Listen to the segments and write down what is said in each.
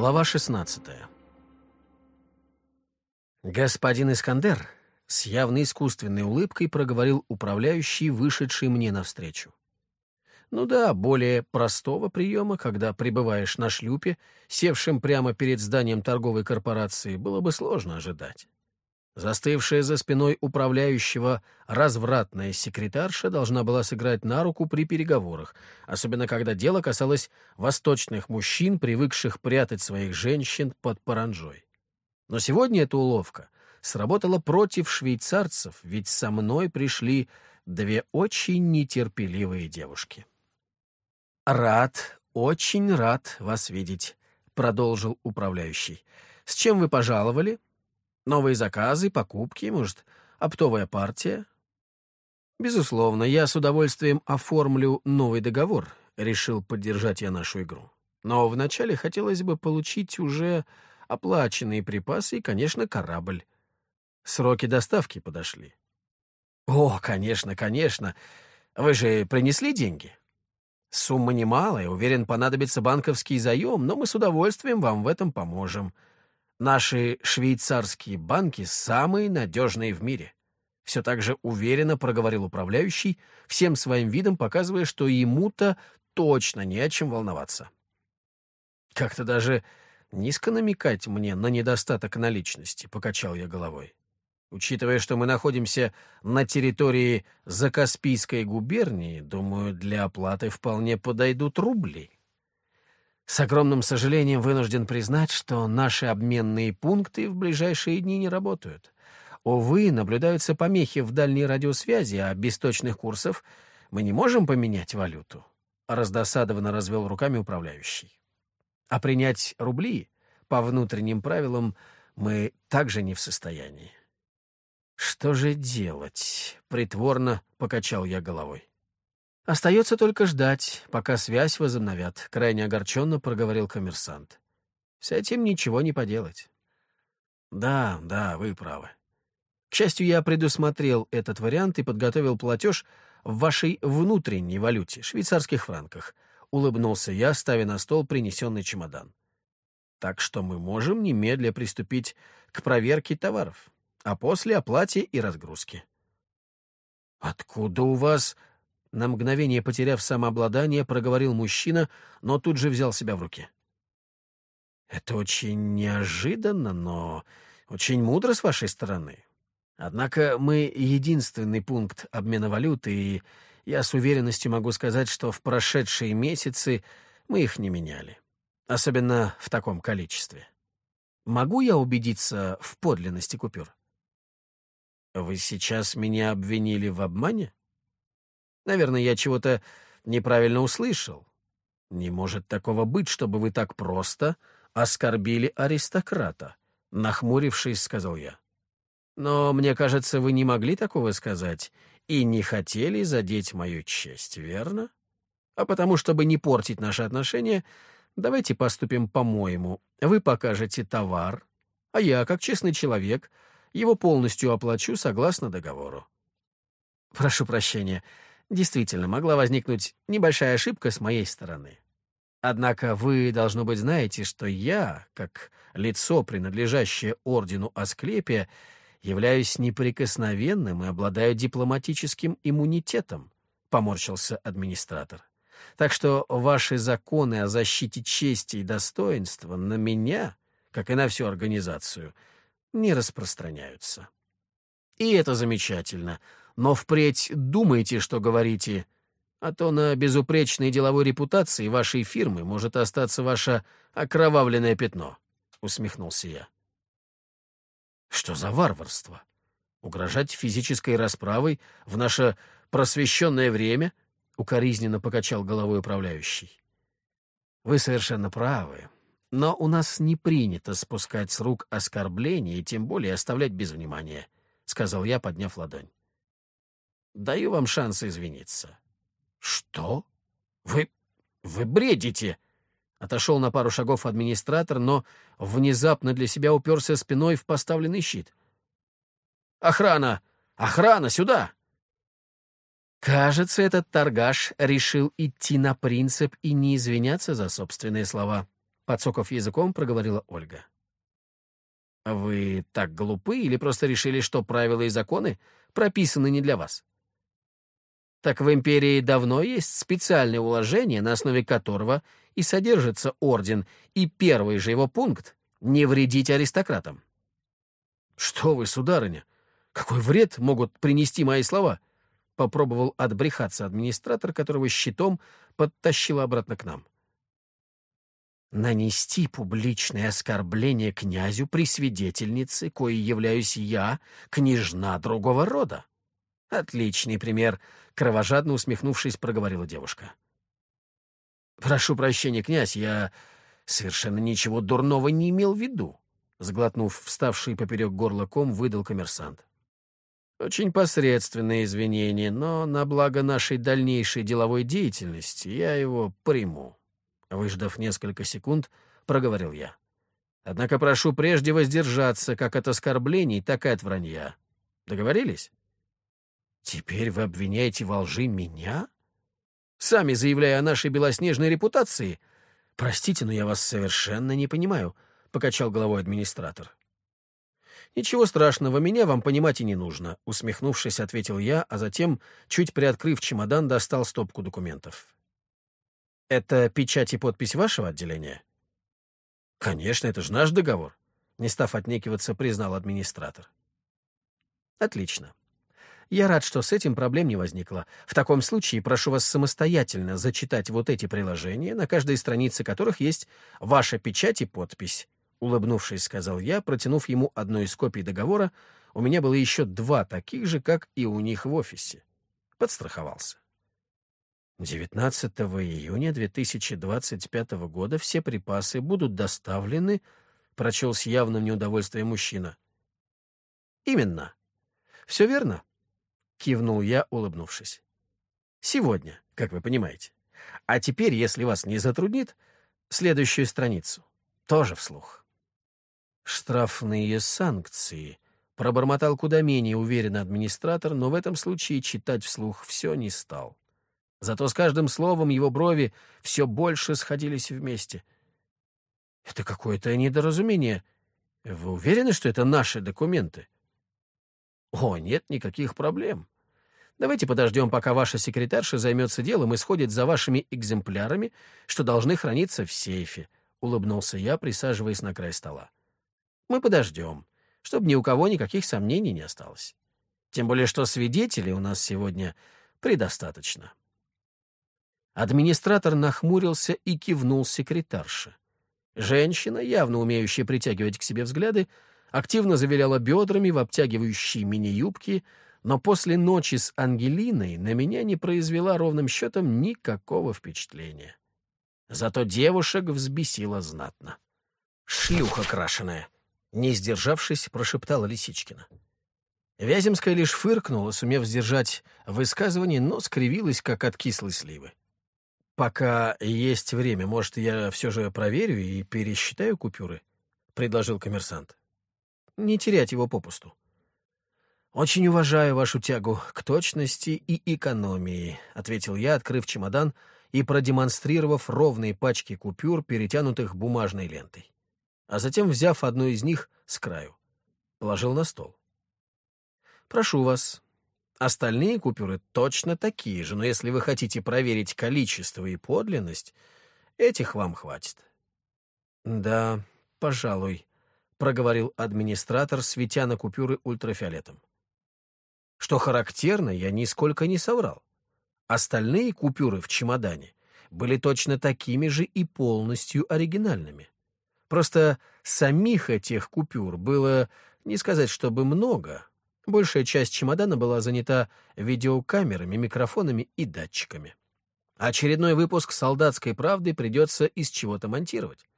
Глава 16 «Господин Искандер», — с явно искусственной улыбкой проговорил управляющий, вышедший мне навстречу. Ну да, более простого приема, когда пребываешь на шлюпе, севшим прямо перед зданием торговой корпорации, было бы сложно ожидать. Застывшая за спиной управляющего развратная секретарша должна была сыграть на руку при переговорах, особенно когда дело касалось восточных мужчин, привыкших прятать своих женщин под паранжой. Но сегодня эта уловка сработала против швейцарцев, ведь со мной пришли две очень нетерпеливые девушки. «Рад, очень рад вас видеть», — продолжил управляющий. «С чем вы пожаловали?» Новые заказы, покупки, может, оптовая партия? Безусловно, я с удовольствием оформлю новый договор, решил поддержать я нашу игру. Но вначале хотелось бы получить уже оплаченные припасы и, конечно, корабль. Сроки доставки подошли. О, конечно, конечно. Вы же принесли деньги? Сумма немалая, уверен, понадобится банковский заем, но мы с удовольствием вам в этом поможем. Наши швейцарские банки самые надежные в мире. Все так же уверенно проговорил управляющий, всем своим видом показывая, что ему-то точно не о чем волноваться. Как-то даже низко намекать мне на недостаток наличности, покачал я головой. Учитывая, что мы находимся на территории Закаспийской губернии, думаю, для оплаты вполне подойдут рубли. С огромным сожалением вынужден признать, что наши обменные пункты в ближайшие дни не работают. Увы, наблюдаются помехи в дальней радиосвязи, а без точных курсов мы не можем поменять валюту. Раздосадованно развел руками управляющий. А принять рубли по внутренним правилам мы также не в состоянии. «Что же делать?» — притворно покачал я головой. Остается только ждать, пока связь возобновят, — крайне огорченно проговорил коммерсант. С этим ничего не поделать. Да, да, вы правы. К счастью, я предусмотрел этот вариант и подготовил платеж в вашей внутренней валюте, швейцарских франках. Улыбнулся я, ставя на стол принесенный чемодан. Так что мы можем немедля приступить к проверке товаров, а после оплате и разгрузке. «Откуда у вас на мгновение потеряв самообладание, проговорил мужчина, но тут же взял себя в руки. «Это очень неожиданно, но очень мудро с вашей стороны. Однако мы единственный пункт обмена валюты, и я с уверенностью могу сказать, что в прошедшие месяцы мы их не меняли. Особенно в таком количестве. Могу я убедиться в подлинности купюр?» «Вы сейчас меня обвинили в обмане?» Наверное, я чего-то неправильно услышал. Не может такого быть, чтобы вы так просто оскорбили аристократа, нахмурившись, сказал я. Но мне кажется, вы не могли такого сказать и не хотели задеть мою честь, верно? А потому, чтобы не портить наши отношения, давайте поступим по-моему. Вы покажете товар, а я, как честный человек, его полностью оплачу согласно договору. Прошу прощения, Действительно, могла возникнуть небольшая ошибка с моей стороны. Однако вы, должно быть, знаете, что я, как лицо, принадлежащее ордену Асклепия, являюсь неприкосновенным и обладаю дипломатическим иммунитетом, — поморщился администратор. Так что ваши законы о защите чести и достоинства на меня, как и на всю организацию, не распространяются. И это замечательно — но впредь думайте, что говорите, а то на безупречной деловой репутации вашей фирмы может остаться ваше окровавленное пятно», — усмехнулся я. «Что за варварство? Угрожать физической расправой в наше просвещенное время?» — укоризненно покачал головой управляющий. «Вы совершенно правы, но у нас не принято спускать с рук оскорбления и тем более оставлять без внимания», — сказал я, подняв ладонь. Даю вам шанс извиниться». «Что? Вы... вы бредите!» Отошел на пару шагов администратор, но внезапно для себя уперся спиной в поставленный щит. «Охрана! Охрана! Сюда!» Кажется, этот торгаш решил идти на принцип и не извиняться за собственные слова, подсоков языком, проговорила Ольга. «Вы так глупы или просто решили, что правила и законы прописаны не для вас?» Так в империи давно есть специальное уложение, на основе которого и содержится орден, и первый же его пункт — не вредить аристократам. «Что вы, сударыня, какой вред могут принести мои слова?» Попробовал отбрехаться администратор, которого щитом подтащил обратно к нам. «Нанести публичное оскорбление князю при свидетельнице, коей являюсь я, княжна другого рода. Отличный пример кровожадно усмехнувшись, проговорила девушка. «Прошу прощения, князь, я совершенно ничего дурного не имел в виду», сглотнув вставший поперек горла ком, выдал коммерсант. «Очень посредственное извинение, но на благо нашей дальнейшей деловой деятельности я его приму». Выждав несколько секунд, проговорил я. «Однако прошу прежде воздержаться как от оскорблений, так и от вранья. Договорились?» Теперь вы обвиняете во лжи меня? Сами заявляя о нашей белоснежной репутации? Простите, но я вас совершенно не понимаю, — покачал головой администратор. «Ничего страшного, меня вам понимать и не нужно», — усмехнувшись, ответил я, а затем, чуть приоткрыв чемодан, достал стопку документов. «Это печать и подпись вашего отделения?» «Конечно, это же наш договор», — не став отнекиваться, признал администратор. «Отлично. Я рад, что с этим проблем не возникло. В таком случае прошу вас самостоятельно зачитать вот эти приложения, на каждой странице которых есть ваша печать и подпись. Улыбнувшись, сказал я, протянув ему одну из копий договора, у меня было еще два таких же, как и у них в офисе. Подстраховался. 19 июня 2025 года все припасы будут доставлены, прочел с явным неудовольствием мужчина. Именно. Все верно кивнул я, улыбнувшись. Сегодня, как вы понимаете. А теперь, если вас не затруднит, следующую страницу. Тоже вслух. Штрафные санкции. Пробормотал куда менее уверенно администратор, но в этом случае читать вслух все не стал. Зато с каждым словом его брови все больше сходились вместе. «Это какое-то недоразумение. Вы уверены, что это наши документы?» «О, нет никаких проблем. Давайте подождем, пока ваша секретарша займется делом и сходит за вашими экземплярами, что должны храниться в сейфе», — улыбнулся я, присаживаясь на край стола. «Мы подождем, чтобы ни у кого никаких сомнений не осталось. Тем более, что свидетелей у нас сегодня предостаточно». Администратор нахмурился и кивнул секретарше. Женщина, явно умеющая притягивать к себе взгляды, активно завиляла бедрами в обтягивающие мини-юбки, но после ночи с Ангелиной на меня не произвела ровным счетом никакого впечатления. Зато девушек взбесила знатно. «Шлюха крашеная!» — не сдержавшись, прошептала Лисичкина. Вяземская лишь фыркнула, сумев сдержать высказывание, но скривилась, как от кислой сливы. «Пока есть время, может, я все же проверю и пересчитаю купюры?» — предложил коммерсант. «Не терять его попусту». «Очень уважаю вашу тягу к точности и экономии», — ответил я, открыв чемодан и продемонстрировав ровные пачки купюр, перетянутых бумажной лентой. А затем, взяв одну из них с краю, положил на стол. «Прошу вас. Остальные купюры точно такие же, но если вы хотите проверить количество и подлинность, этих вам хватит». «Да, пожалуй», — проговорил администратор, светя на купюры ультрафиолетом. Что характерно, я нисколько не соврал. Остальные купюры в чемодане были точно такими же и полностью оригинальными. Просто самих этих купюр было, не сказать, чтобы много. Большая часть чемодана была занята видеокамерами, микрофонами и датчиками. Очередной выпуск «Солдатской правды» придется из чего-то монтировать.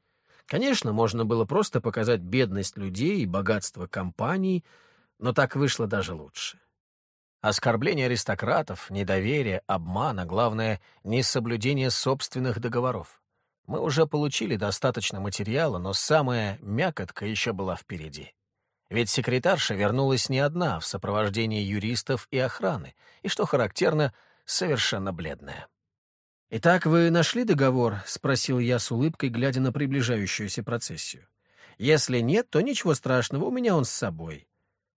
Конечно, можно было просто показать бедность людей и богатство компаний, но так вышло даже лучше. Оскорбление аристократов, недоверие, обман, а главное, несоблюдение собственных договоров. Мы уже получили достаточно материала, но самая мякотка еще была впереди. Ведь секретарша вернулась не одна, в сопровождении юристов и охраны, и, что характерно, совершенно бледная. «Итак, вы нашли договор?» — спросил я с улыбкой, глядя на приближающуюся процессию. «Если нет, то ничего страшного, у меня он с собой.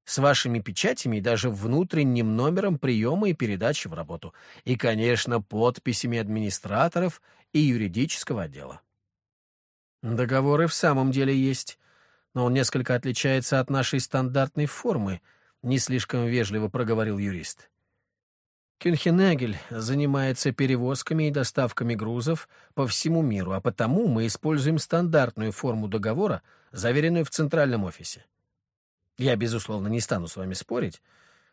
С вашими печатями и даже внутренним номером приема и передачи в работу. И, конечно, подписями администраторов и юридического отдела». «Договор и в самом деле есть, но он несколько отличается от нашей стандартной формы», — не слишком вежливо проговорил юрист. Кюнхенегель занимается перевозками и доставками грузов по всему миру, а потому мы используем стандартную форму договора, заверенную в центральном офисе. Я, безусловно, не стану с вами спорить,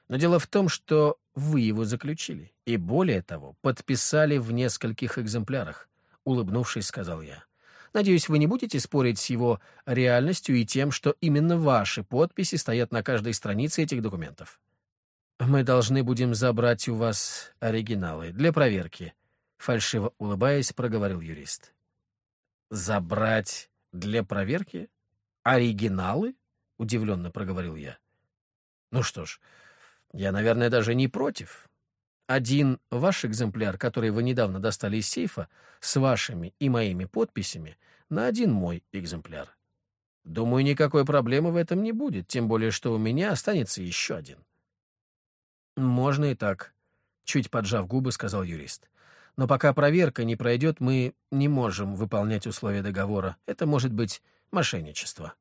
но дело в том, что вы его заключили, и более того, подписали в нескольких экземплярах, — улыбнувшись, сказал я. Надеюсь, вы не будете спорить с его реальностью и тем, что именно ваши подписи стоят на каждой странице этих документов. «Мы должны будем забрать у вас оригиналы для проверки», — фальшиво улыбаясь, проговорил юрист. «Забрать для проверки? Оригиналы?» — удивленно проговорил я. «Ну что ж, я, наверное, даже не против. Один ваш экземпляр, который вы недавно достали из сейфа, с вашими и моими подписями, на один мой экземпляр. Думаю, никакой проблемы в этом не будет, тем более, что у меня останется еще один». «Можно и так», — чуть поджав губы, сказал юрист. «Но пока проверка не пройдет, мы не можем выполнять условия договора. Это может быть мошенничество».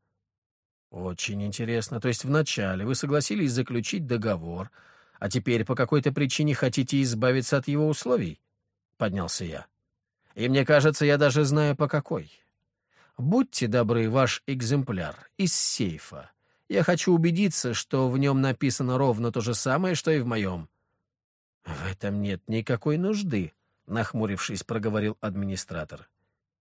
«Очень интересно. То есть вначале вы согласились заключить договор, а теперь по какой-то причине хотите избавиться от его условий?» — поднялся я. «И мне кажется, я даже знаю, по какой. Будьте добры, ваш экземпляр из сейфа я хочу убедиться, что в нем написано ровно то же самое, что и в моем». «В этом нет никакой нужды», — нахмурившись, проговорил администратор.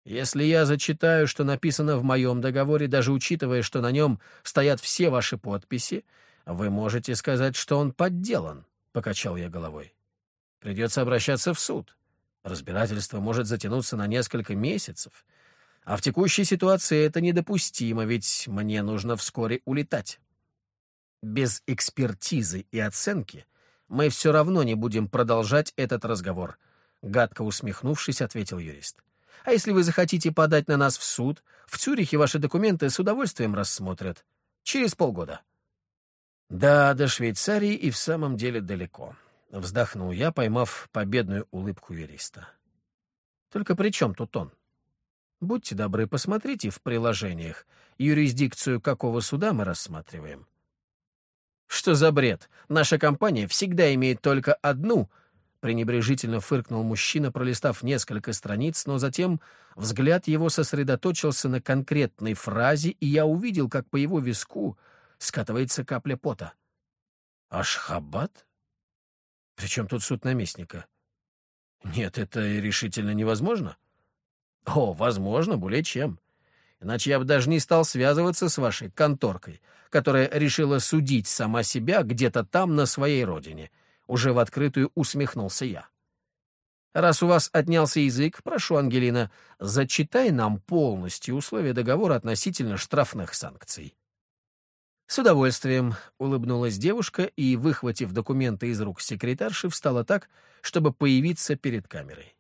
«Если я зачитаю, что написано в моем договоре, даже учитывая, что на нем стоят все ваши подписи, вы можете сказать, что он подделан», — покачал я головой. «Придется обращаться в суд. Разбирательство может затянуться на несколько месяцев, а в текущей ситуации это недопустимо, ведь мне нужно вскоре улетать. Без экспертизы и оценки мы все равно не будем продолжать этот разговор, — гадко усмехнувшись, ответил юрист. А если вы захотите подать на нас в суд, в Цюрихе ваши документы с удовольствием рассмотрят. Через полгода. Да, до Швейцарии и в самом деле далеко. Вздохнул я, поймав победную улыбку юриста. Только при чем тут он? Будьте добры, посмотрите в приложениях, юрисдикцию какого суда мы рассматриваем. Что за бред? Наша компания всегда имеет только одну, пренебрежительно фыркнул мужчина, пролистав несколько страниц, но затем взгляд его сосредоточился на конкретной фразе, и я увидел, как по его виску скатывается капля пота. Ашхабад? Причем тут суд наместника? Нет, это решительно невозможно. О, возможно, более чем. Иначе я бы даже не стал связываться с вашей конторкой, которая решила судить сама себя где-то там, на своей родине. Уже в открытую усмехнулся я. Раз у вас отнялся язык, прошу, Ангелина, зачитай нам полностью условия договора относительно штрафных санкций. С удовольствием улыбнулась девушка и, выхватив документы из рук секретарши, встала так, чтобы появиться перед камерой.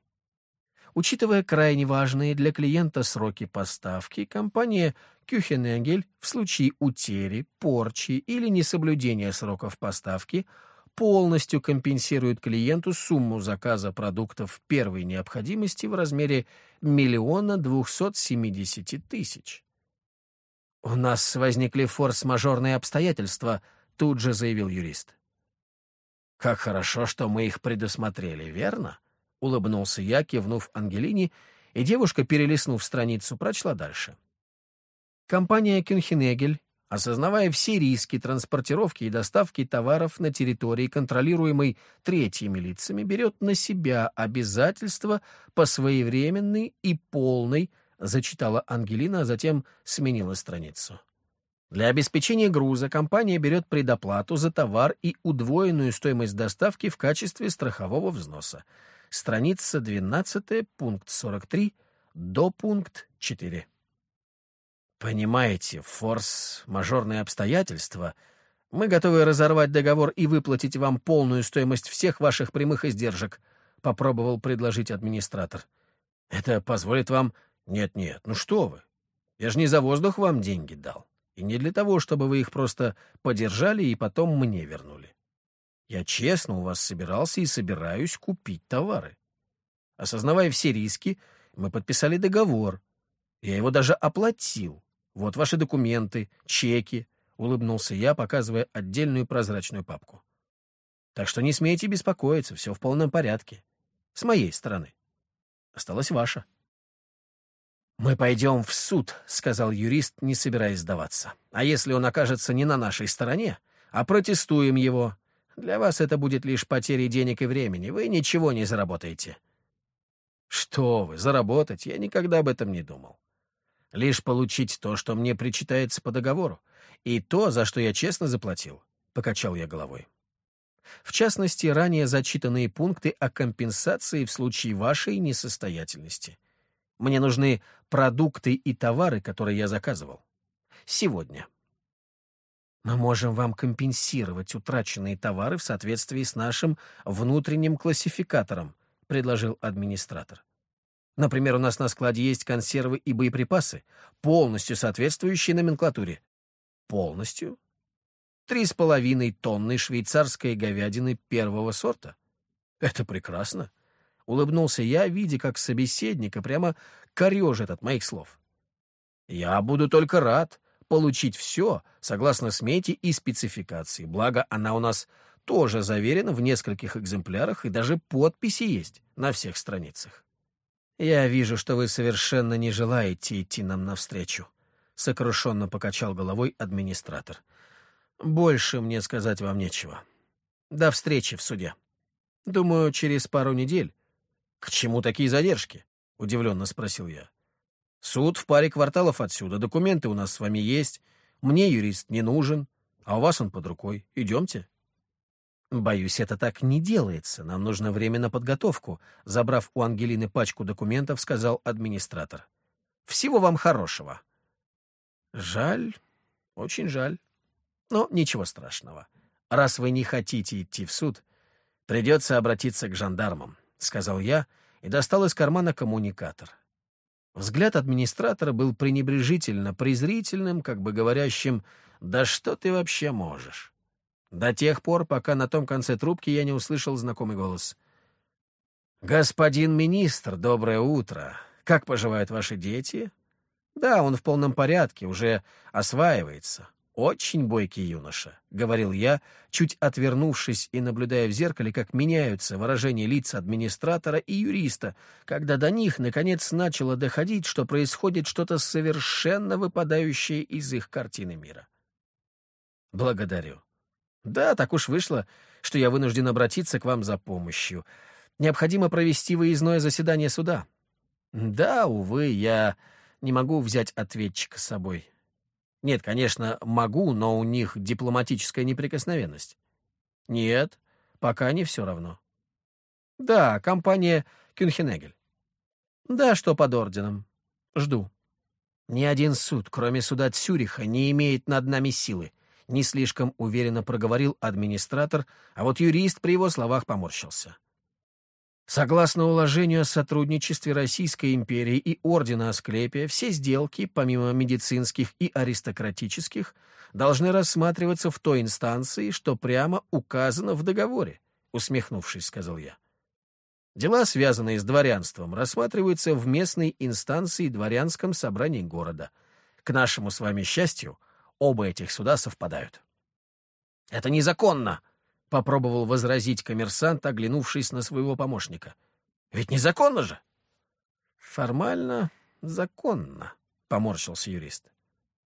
Учитывая крайне важные для клиента сроки поставки, компания Кюхенегель в случае утери, порчи или несоблюдения сроков поставки полностью компенсирует клиенту сумму заказа продуктов первой необходимости в размере миллиона двухсот семидесяти тысяч. «У нас возникли форс-мажорные обстоятельства», — тут же заявил юрист. «Как хорошо, что мы их предусмотрели, верно?» — улыбнулся я, кивнув Ангелине, и девушка, перелистнув страницу, прочла дальше. Компания «Кюнхенегель», осознавая все риски транспортировки и доставки товаров на территории, контролируемой третьими лицами, берет на себя обязательства по своевременной и полной, зачитала Ангелина, а затем сменила страницу. Для обеспечения груза компания берет предоплату за товар и удвоенную стоимость доставки в качестве страхового взноса — страница 12, пункт 43, до пункт 4. Понимаете, форс-мажорные обстоятельства. Мы готовы разорвать договор и выплатить вам полную стоимость всех ваших прямых издержек, попробовал предложить администратор. «Это позволит вам...» «Нет-нет, ну что вы! Я же не за воздух вам деньги дал. И не для того, чтобы вы их просто подержали и потом мне вернули. Я честно у вас собирался и собираюсь купить товары. Осознавая все риски, мы подписали договор. Я его даже оплатил. Вот ваши документы, чеки, — улыбнулся я, показывая отдельную прозрачную папку. Так что не смейте беспокоиться, все в полном порядке. С моей стороны. Осталось ваше. «Мы пойдем в суд», — сказал юрист, не собираясь сдаваться. «А если он окажется не на нашей стороне, а протестуем его, для вас это будет лишь потерей денег и времени, вы ничего не заработаете». «Что вы, заработать? Я никогда об этом не думал. Лишь получить то, что мне причитается по договору, и то, за что я честно заплатил», — покачал я головой. В частности, ранее зачитанные пункты о компенсации в случае вашей несостоятельности. Мне нужны продукты и товары, которые я заказывал. Сегодня. Мы можем вам компенсировать утраченные товары в соответствии с нашим внутренним классификатором, предложил администратор. Например, у нас на складе есть консервы и боеприпасы, полностью соответствующие номенклатуре. Полностью? Три с половиной тонны швейцарской говядины первого сорта. Это прекрасно. Улыбнулся я, видя, как собеседника прямо корежит от моих слов. Я буду только рад получить все согласно смете и спецификации, благо она у нас тоже заверена в нескольких экземплярах и даже подписи есть на всех страницах. «Я вижу, что вы совершенно не желаете идти нам навстречу», — сокрушенно покачал головой администратор. Больше мне сказать вам нечего. До встречи в суде. Думаю, через пару недель. К чему такие задержки? Удивленно спросил я. Суд в паре кварталов отсюда, документы у нас с вами есть, мне юрист не нужен, а у вас он под рукой. Идемте. Боюсь, это так не делается. Нам нужно время на подготовку. Забрав у Ангелины пачку документов, сказал администратор. Всего вам хорошего. Жаль, очень жаль. Но ничего страшного. Раз вы не хотите идти в суд, придется обратиться к жандармам, — сказал я и достал из кармана коммуникатор. Взгляд администратора был пренебрежительно презрительным, как бы говорящим «Да что ты вообще можешь?» До тех пор, пока на том конце трубки я не услышал знакомый голос. «Господин министр, доброе утро. Как поживают ваши дети?» «Да, он в полном порядке, уже осваивается. «Очень бойкий юноша», — говорил я, чуть отвернувшись и наблюдая в зеркале, как меняются выражения лиц администратора и юриста, когда до них, наконец, начало доходить, что происходит что-то совершенно выпадающее из их картины мира. «Благодарю. Да, так уж вышло, что я вынужден обратиться к вам за помощью. Необходимо провести выездное заседание суда. Да, увы, я не могу взять ответчика с собой». Нет, конечно, могу, но у них дипломатическая неприкосновенность. Нет, пока не все равно. Да, компания Кюнхенегель. Да, что под орденом. Жду. Ни один суд, кроме суда Цюриха, не имеет над нами силы, не слишком уверенно проговорил администратор, а вот юрист при его словах поморщился. Согласно уложению о сотрудничестве Российской империи и Ордена Асклепия, все сделки, помимо медицинских и аристократических, должны рассматриваться в той инстанции, что прямо указано в договоре, усмехнувшись, сказал я. Дела, связанные с дворянством, рассматриваются в местной инстанции дворянском собрании города. К нашему с вами счастью, оба этих суда совпадают. «Это незаконно!» — попробовал возразить коммерсант, оглянувшись на своего помощника. «Ведь незаконно же!» «Формально законно», — поморщился юрист.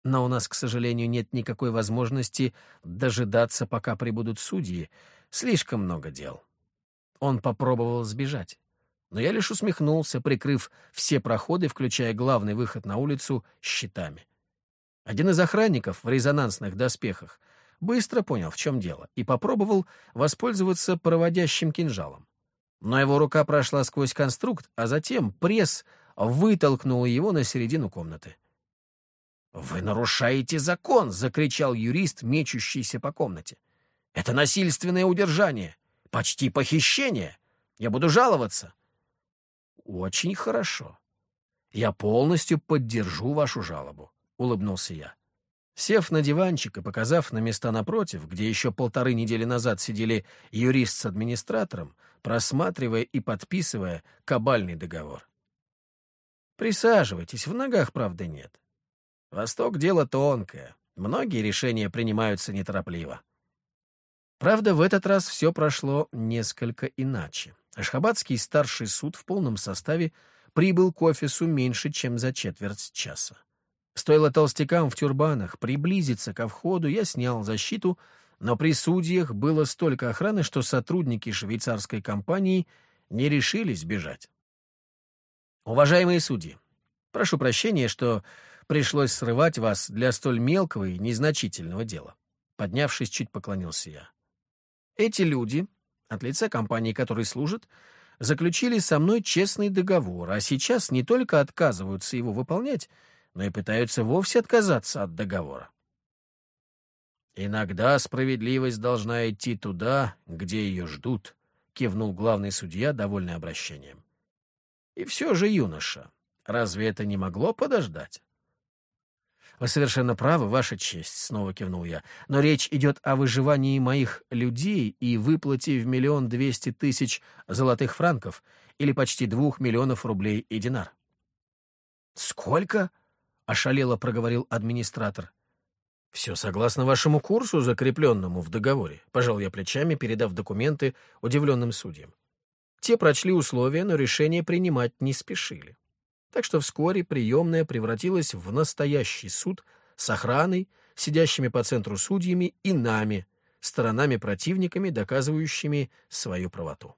«Но у нас, к сожалению, нет никакой возможности дожидаться, пока прибудут судьи. Слишком много дел». Он попробовал сбежать. Но я лишь усмехнулся, прикрыв все проходы, включая главный выход на улицу, щитами. Один из охранников в резонансных доспехах быстро понял, в чем дело, и попробовал воспользоваться проводящим кинжалом. Но его рука прошла сквозь конструкт, а затем пресс вытолкнул его на середину комнаты. «Вы нарушаете закон!» — закричал юрист, мечущийся по комнате. «Это насильственное удержание, почти похищение. Я буду жаловаться. Очень хорошо. Я полностью поддержу вашу жалобу, — улыбнулся я. Сев на диванчик и показав на места напротив, где еще полторы недели назад сидели юрист с администратором, просматривая и подписывая кабальный договор. Присаживайтесь, в ногах, правда, нет. Восток — дело тонкое, многие решения принимаются неторопливо. Правда, в этот раз все прошло несколько иначе. Ашхабадский старший суд в полном составе прибыл к офису меньше, чем за четверть часа. Стоило толстякам в тюрбанах приблизиться ко входу, я снял защиту, но при судьях было столько охраны, что сотрудники швейцарской компании не решились бежать. Уважаемые судьи, прошу прощения, что пришлось срывать вас для столь мелкого и незначительного дела. Поднявшись, чуть поклонился я. Эти люди, от лица компании, которой служат, заключили со мной честный договор, а сейчас не только отказываются его выполнять, но и пытаются вовсе отказаться от договора. «Иногда справедливость должна идти туда, где ее ждут», — кивнул главный судья, довольный обращением. «И все же, юноша, разве это не могло подождать?» «Вы совершенно правы, Ваша честь», — снова кивнул я. «Но речь идет о выживании моих людей и выплате в миллион двести тысяч золотых франков или почти двух миллионов рублей и динар». «Сколько?» Ошалело проговорил администратор. «Все согласно вашему курсу, закрепленному в договоре», — пожал я плечами, передав документы удивленным судьям. Те прочли условия, но решение принимать не спешили. Так что вскоре приемная превратилась в настоящий суд с охраной, сидящими по центру судьями и нами, сторонами-противниками, доказывающими свою правоту.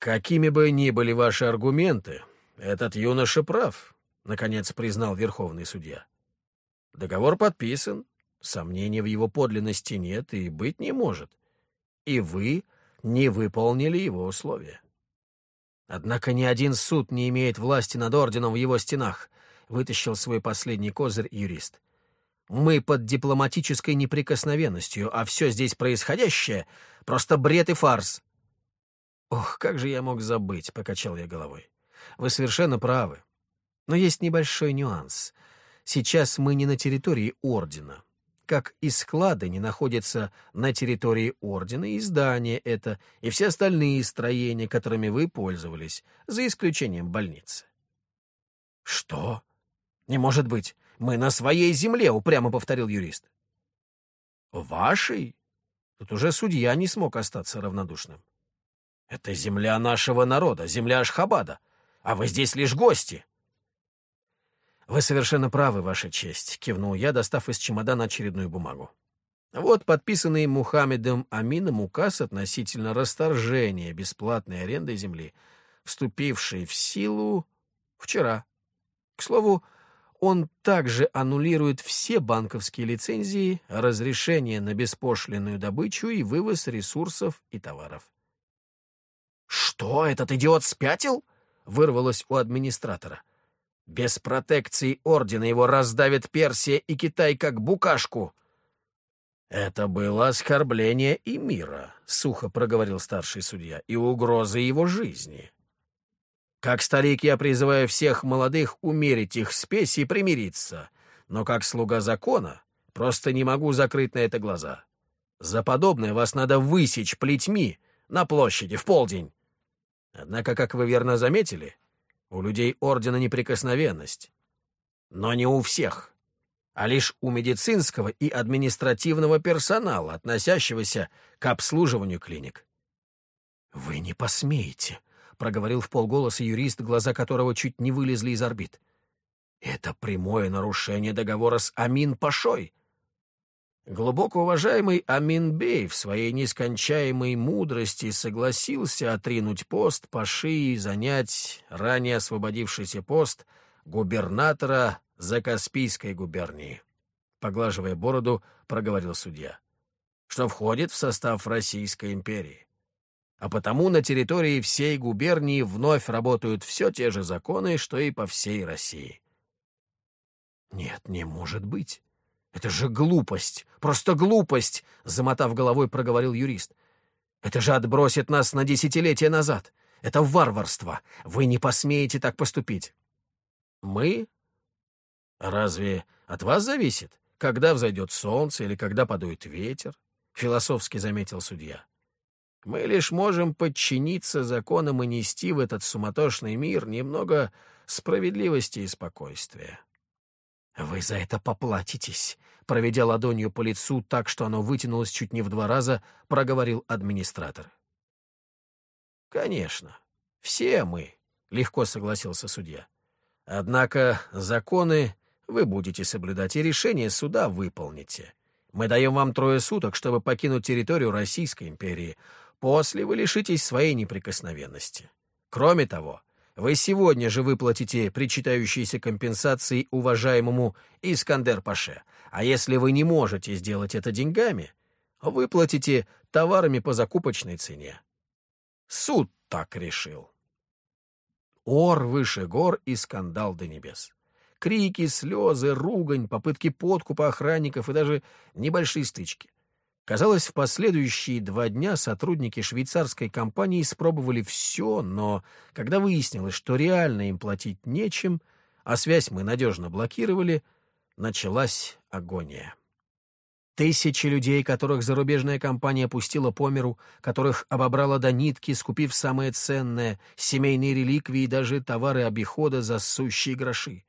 «Какими бы ни были ваши аргументы, этот юноша прав», наконец признал верховный судья. Договор подписан, сомнений в его подлинности нет и быть не может. И вы не выполнили его условия. Однако ни один суд не имеет власти над орденом в его стенах, вытащил свой последний козырь юрист. Мы под дипломатической неприкосновенностью, а все здесь происходящее — просто бред и фарс. Ох, как же я мог забыть, — покачал я головой. Вы совершенно правы. Но есть небольшой нюанс. Сейчас мы не на территории Ордена. Как и склады не находятся на территории Ордена, и здания это, и все остальные строения, которыми вы пользовались, за исключением больницы. «Что? Не может быть! Мы на своей земле!» — упрямо повторил юрист. «Вашей?» Тут уже судья не смог остаться равнодушным. «Это земля нашего народа, земля Ашхабада, а вы здесь лишь гости!» «Вы совершенно правы, Ваша честь», — кивнул я, достав из чемодана очередную бумагу. Вот подписанный Мухаммедом Амином указ относительно расторжения бесплатной аренды земли, вступивший в силу вчера. К слову, он также аннулирует все банковские лицензии, разрешение на беспошлинную добычу и вывоз ресурсов и товаров. «Что, этот идиот спятил?» — вырвалось у администратора. Без протекции ордена его раздавит Персия и Китай как букашку. Это было оскорбление и мира, сухо проговорил старший судья, и угроза его жизни. Как старик я призываю всех молодых умерить их спесь и примириться, но как слуга закона просто не могу закрыть на это глаза. За подобное вас надо высечь плетьми на площади в полдень. Однако, как вы верно заметили, у людей Ордена неприкосновенность. Но не у всех, а лишь у медицинского и административного персонала, относящегося к обслуживанию клиник. «Вы не посмеете», — проговорил в полголоса юрист, глаза которого чуть не вылезли из орбит. «Это прямое нарушение договора с Амин Пашой. Глубоко уважаемый Аминбей в своей нескончаемой мудрости согласился отринуть пост Паши и занять ранее освободившийся пост губернатора Закаспийской губернии. Поглаживая бороду, проговорил судья, что входит в состав Российской империи. А потому на территории всей губернии вновь работают все те же законы, что и по всей России. Нет, не может быть. «Это же глупость! Просто глупость!» — замотав головой, проговорил юрист. Это же отбросит нас на десятилетия назад. Это варварство. Вы не посмеете так поступить. Мы? Разве от вас зависит, когда взойдет солнце или когда подует ветер? Философски заметил судья. Мы лишь можем подчиниться законам и нести в этот суматошный мир немного справедливости и спокойствия. «Вы за это поплатитесь», — проведя ладонью по лицу так, что оно вытянулось чуть не в два раза, проговорил администратор. «Конечно, все мы», — легко согласился судья. «Однако законы вы будете соблюдать и решение суда выполните. Мы даем вам трое суток, чтобы покинуть территорию Российской империи. После вы лишитесь своей неприкосновенности. Кроме того, вы сегодня же выплатите причитающиеся компенсации уважаемому Искандер-Паше, а если вы не можете сделать это деньгами, выплатите товарами по закупочной цене. Суд так решил. Ор выше гор и скандал до небес. Крики, слезы, ругань, попытки подкупа охранников и даже небольшие стычки. Казалось, в последующие два дня сотрудники швейцарской компании испробовали все, но когда выяснилось, что реально им платить нечем, а связь мы надежно блокировали, началась агония. Тысячи людей, которых зарубежная компания пустила по миру, которых обобрала до нитки, скупив самое ценное, семейные реликвии и даже товары обихода за сущие гроши.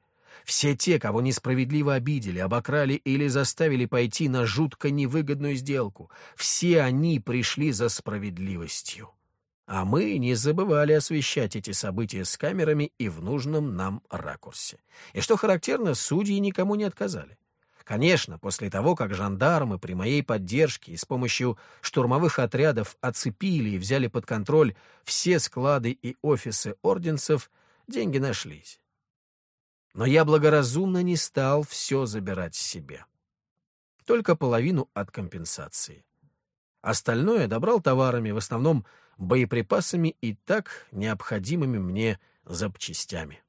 Все те, кого несправедливо обидели, обокрали или заставили пойти на жутко невыгодную сделку, все они пришли за справедливостью. А мы не забывали освещать эти события с камерами и в нужном нам ракурсе. И что характерно, судьи никому не отказали. Конечно, после того, как жандармы при моей поддержке и с помощью штурмовых отрядов оцепили и взяли под контроль все склады и офисы орденцев, деньги нашлись. Но я благоразумно не стал все забирать себе. Только половину от компенсации. Остальное добрал товарами, в основном боеприпасами и так необходимыми мне запчастями.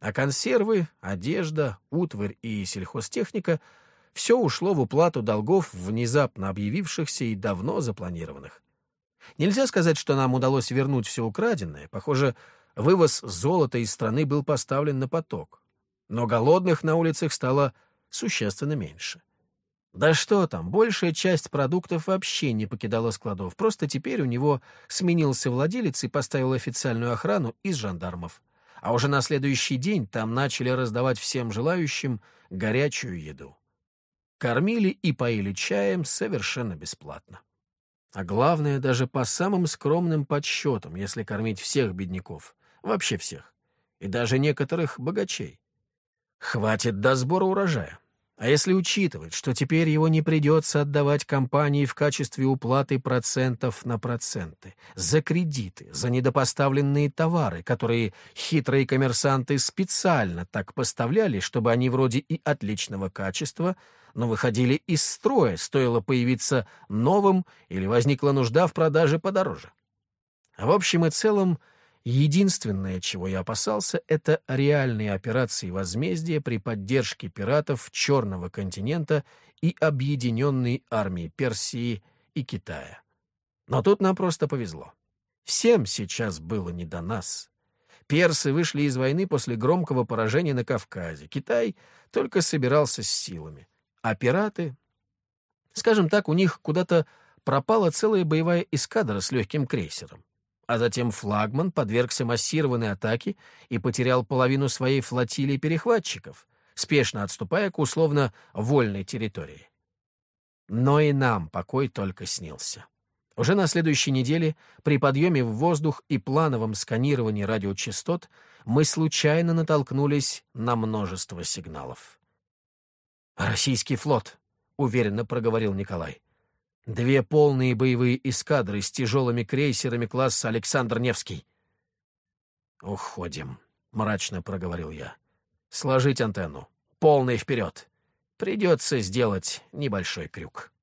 А консервы, одежда, утварь и сельхозтехника — все ушло в уплату долгов, внезапно объявившихся и давно запланированных. Нельзя сказать, что нам удалось вернуть все украденное. Похоже, Вывоз золота из страны был поставлен на поток. Но голодных на улицах стало существенно меньше. Да что там, большая часть продуктов вообще не покидала складов, просто теперь у него сменился владелец и поставил официальную охрану из жандармов. А уже на следующий день там начали раздавать всем желающим горячую еду. Кормили и поили чаем совершенно бесплатно. А главное, даже по самым скромным подсчетам, если кормить всех бедняков, Вообще всех. И даже некоторых богачей. Хватит до сбора урожая. А если учитывать, что теперь его не придется отдавать компании в качестве уплаты процентов на проценты, за кредиты, за недопоставленные товары, которые хитрые коммерсанты специально так поставляли, чтобы они вроде и отличного качества, но выходили из строя, стоило появиться новым или возникла нужда в продаже подороже. В общем и целом, Единственное, чего я опасался, это реальные операции возмездия при поддержке пиратов Черного континента и объединенной армии Персии и Китая. Но тут нам просто повезло. Всем сейчас было не до нас. Персы вышли из войны после громкого поражения на Кавказе. Китай только собирался с силами. А пираты... Скажем так, у них куда-то пропала целая боевая эскадра с легким крейсером а затем флагман подвергся массированной атаке и потерял половину своей флотилии перехватчиков, спешно отступая к условно вольной территории. Но и нам покой только снился. Уже на следующей неделе при подъеме в воздух и плановом сканировании радиочастот мы случайно натолкнулись на множество сигналов. «Российский флот», — уверенно проговорил Николай. Две полные боевые эскадры с тяжелыми крейсерами класса «Александр Невский». «Уходим», — мрачно проговорил я. «Сложить антенну. Полный вперед. Придется сделать небольшой крюк».